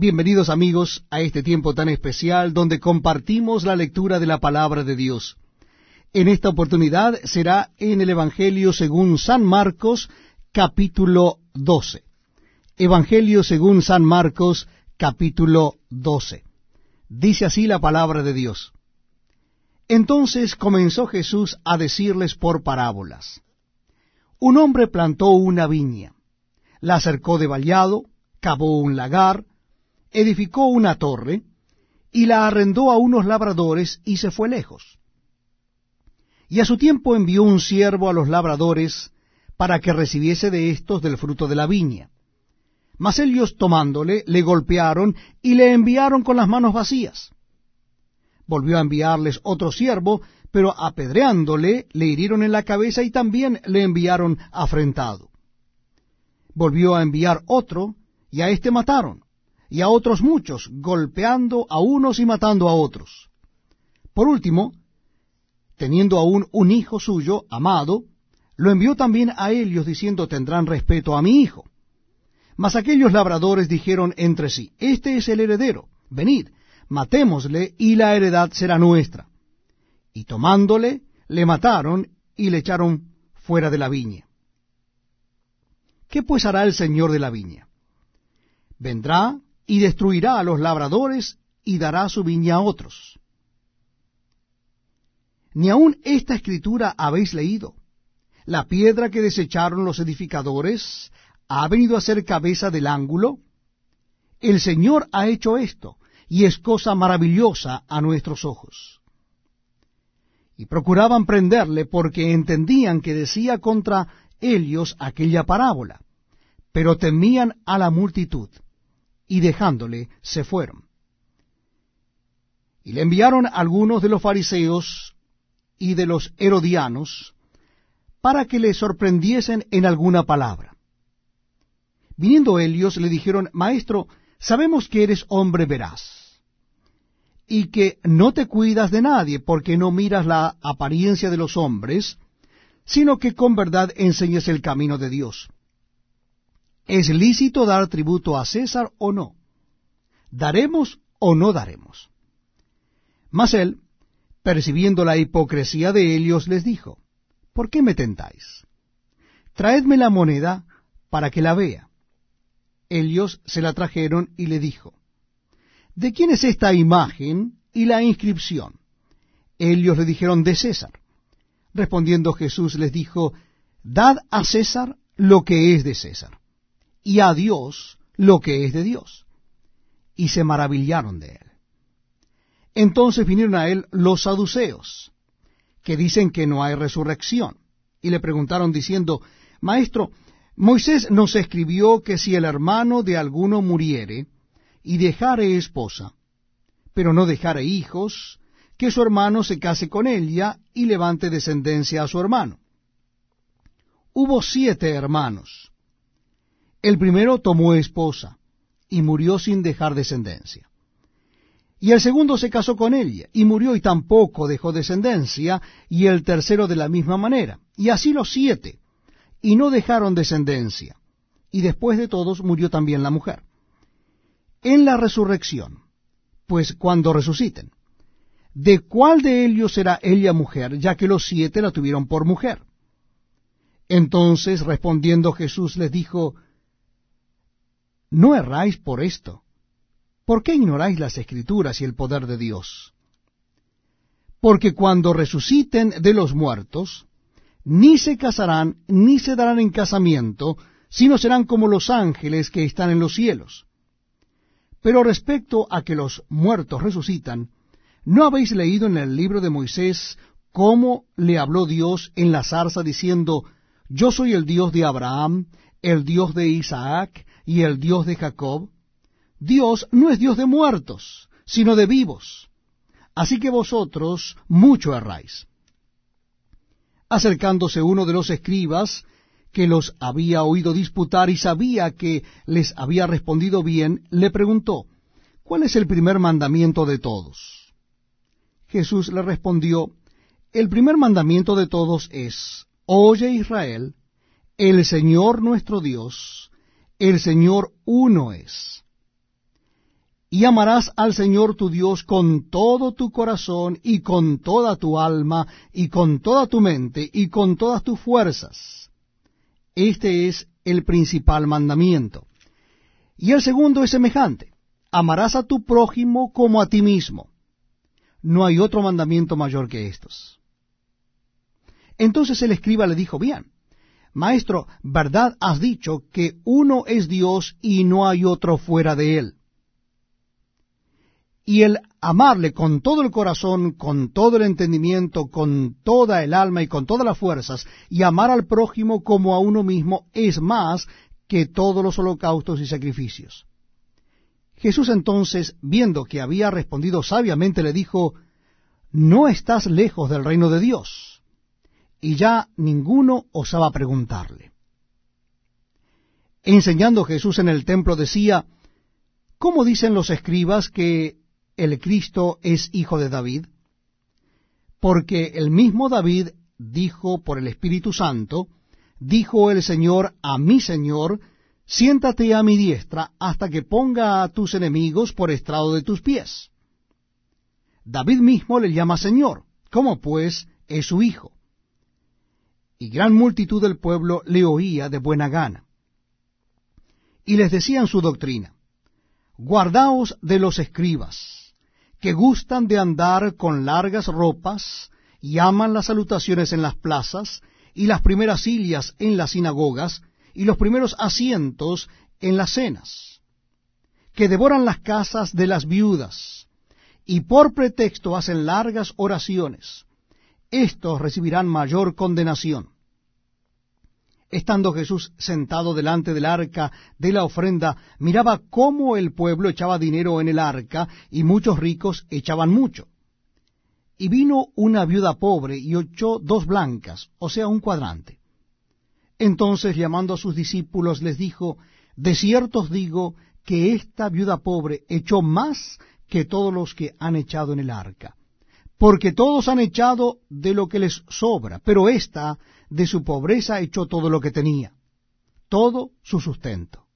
Bienvenidos amigos a este tiempo tan especial donde compartimos la lectura de la palabra de Dios. En esta oportunidad será en el Evangelio según San Marcos capítulo 12. Evangelio según San Marcos capítulo 12. Dice así la palabra de Dios. Entonces comenzó Jesús a decirles por parábolas. Un hombre plantó una viña, la cercó de vallado, cavó un lagar, edificó una torre, y la arrendó a unos labradores y se fue lejos. Y a su tiempo envió un siervo a los labradores para que recibiese de éstos del fruto de la viña. Mas ellos tomándole, le golpearon y le enviaron con las manos vacías. Volvió a enviarles otro siervo, pero apedreándole, le hirieron en la cabeza y también le enviaron afrentado. Volvió a enviar otro, y a éste mataron y a otros muchos, golpeando a unos y matando a otros. Por último, teniendo aún un hijo suyo, amado, lo envió también a ellos diciendo tendrán respeto a mi hijo. Mas aquellos labradores dijeron entre sí, Este es el heredero, venid, matémosle y la heredad será nuestra. Y tomándole, le mataron y le echaron fuera de la viña. ¿Qué pues hará el señor de la viña? Vendrá y destruirá a los labradores y dará su viña a otros. Ni aun esta escritura habéis leído. La piedra que desecharon los edificadores ha venido a ser cabeza del ángulo. El Señor ha hecho esto, y es cosa maravillosa a nuestros ojos. Y procuraban prenderle porque entendían que decía contra ellos aquella parábola, pero temían a la multitud y dejándole se fueron. Y le enviaron algunos de los fariseos y de los herodianos para que le sorprendiesen en alguna palabra. Viniendo ellos le dijeron, Maestro, sabemos que eres hombre veraz, y que no te cuidas de nadie, porque no miras la apariencia de los hombres, sino que con verdad enseñas el camino de Dios. ¿Es lícito dar tributo a César o no? ¿Daremos o no daremos? Mas él, percibiendo la hipocresía de ellos, les dijo, ¿por qué me tentáis? Traedme la moneda para que la vea. Ellos se la trajeron y le dijo, ¿de quién es esta imagen y la inscripción? Ellos le dijeron, de César. Respondiendo Jesús les dijo, Dad a César lo que es de César y a Dios lo que es de Dios. Y se maravillaron de él. Entonces vinieron a él los saduceos, que dicen que no hay resurrección, y le preguntaron diciendo, Maestro, Moisés nos escribió que si el hermano de alguno muriere y dejare esposa, pero no dejare hijos, que su hermano se case con ella y levante descendencia a su hermano. Hubo siete hermanos, el primero tomó esposa y murió sin dejar descendencia. Y el segundo se casó con ella y murió y tampoco dejó descendencia, y el tercero de la misma manera. Y así los siete, y no dejaron descendencia. Y después de todos murió también la mujer. En la resurrección, pues cuando resuciten, ¿de cuál de ellos será ella mujer, ya que los siete la tuvieron por mujer? Entonces respondiendo Jesús les dijo, no erráis por esto. ¿Por qué ignoráis las escrituras y el poder de Dios? Porque cuando resuciten de los muertos, ni se casarán, ni se darán en casamiento, sino serán como los ángeles que están en los cielos. Pero respecto a que los muertos resucitan, ¿no habéis leído en el libro de Moisés cómo le habló Dios en la zarza diciendo, Yo soy el Dios de Abraham, el Dios de Isaac y el Dios de Jacob, Dios no es Dios de muertos, sino de vivos. Así que vosotros mucho erráis. Acercándose uno de los escribas, que los había oído disputar y sabía que les había respondido bien, le preguntó, ¿cuál es el primer mandamiento de todos? Jesús le respondió, el primer mandamiento de todos es, Oye Israel, el Señor nuestro Dios, el Señor uno es. y amarás al Señor tu Dios con todo tu corazón y con toda tu alma y con toda tu mente y con todas tus fuerzas. Este es el principal mandamiento. Y el segundo es semejante. Amarás a tu prójimo como a ti mismo. No hay otro mandamiento mayor que estos. Entonces el escriba le dijo, bien, Maestro, verdad has dicho que uno es Dios y no hay otro fuera de él y el amarle con todo el corazón, con todo el entendimiento, con toda el alma y con todas las fuerzas, y amar al prójimo como a uno mismo, es más que todos los holocaustos y sacrificios. Jesús entonces, viendo que había respondido sabiamente, le dijo, No estás lejos del reino de Dios. Y ya ninguno osaba preguntarle. Enseñando Jesús en el templo decía, ¿Cómo dicen los escribas que el Cristo es hijo de David? Porque el mismo David dijo por el Espíritu Santo, dijo el Señor a mi Señor, siéntate a mi diestra hasta que ponga a tus enemigos por estrado de tus pies. David mismo le llama Señor, como pues es su hijo. Y gran multitud del pueblo le oía de buena gana. Y les decían su doctrina, guardaos de los escribas que gustan de andar con largas ropas y aman las salutaciones en las plazas y las primeras sillas en las sinagogas y los primeros asientos en las cenas, que devoran las casas de las viudas y por pretexto hacen largas oraciones. Estos recibirán mayor condenación. Estando Jesús sentado delante del arca de la ofrenda, miraba cómo el pueblo echaba dinero en el arca, y muchos ricos echaban mucho. Y vino una viuda pobre y echó dos blancas, o sea, un cuadrante. Entonces, llamando a sus discípulos, les dijo, De cierto os digo que esta viuda pobre echó más que todos los que han echado en el arca, porque todos han echado de lo que les sobra, pero ésta de su pobreza echó todo lo que tenía, todo su sustento.